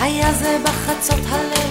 היה זה בחצות הלב,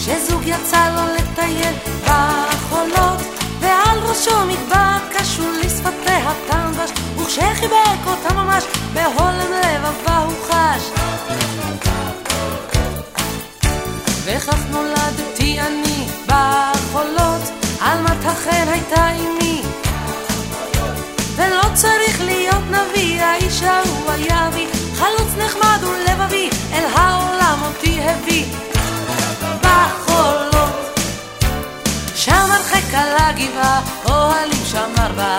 שזוג יצא לו לטייל בחולות, ועל ראשו מטבע קשור לשפתיה תנבש, וכשחיבק אותה ממש, בהולם לבבה האיש ההוא היה בי, חלוץ נחמד ולבבי, אל העולם אותי הביא. בחולות, שם הרחק על הגבעה, אוהלים שמר בה,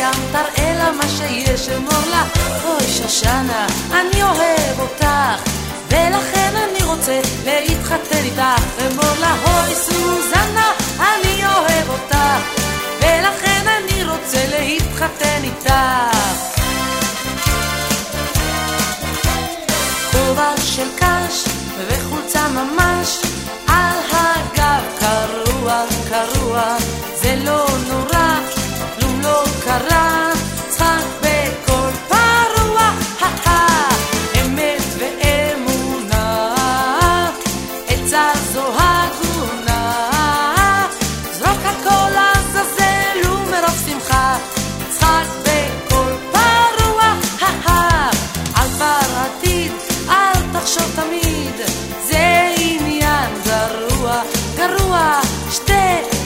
הים, תראה לה מה שיש, אמור לה. אוי שושנה, אני אוהב אותך ולכן אני רוצה להתחתן איתך. אמור לה אוי סוזנה, אני אוהב אותך ולכן אני רוצה להתחתן איתך. כובע של קש וחולצה ממש על הגב קרוע קרוע תמיד. זה עניין גרוע גרוע שתה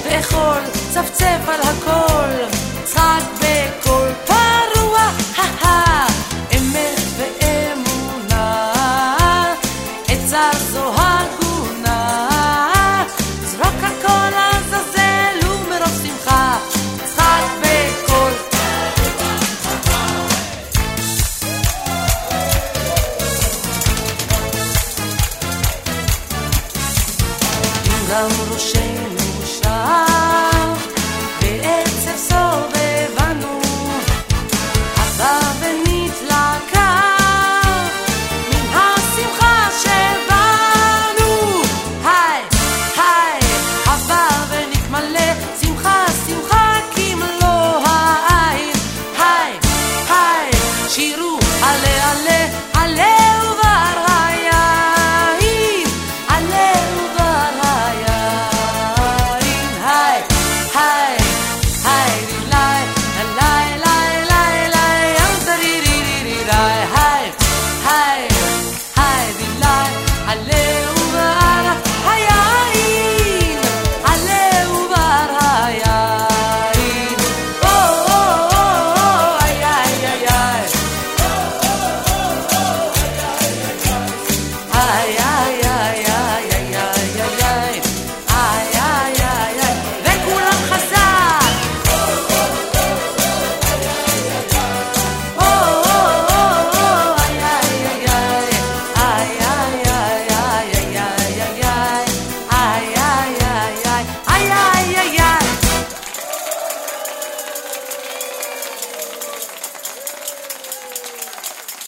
ואכול צפצף על הכל. צחק גם ראשנו שב בעצב סובבנו עבר ונתלקח מן השמחה שבנו היי היי עבר ונתמלא שמחה שמחה כמלוא העין היי היי שירו הלב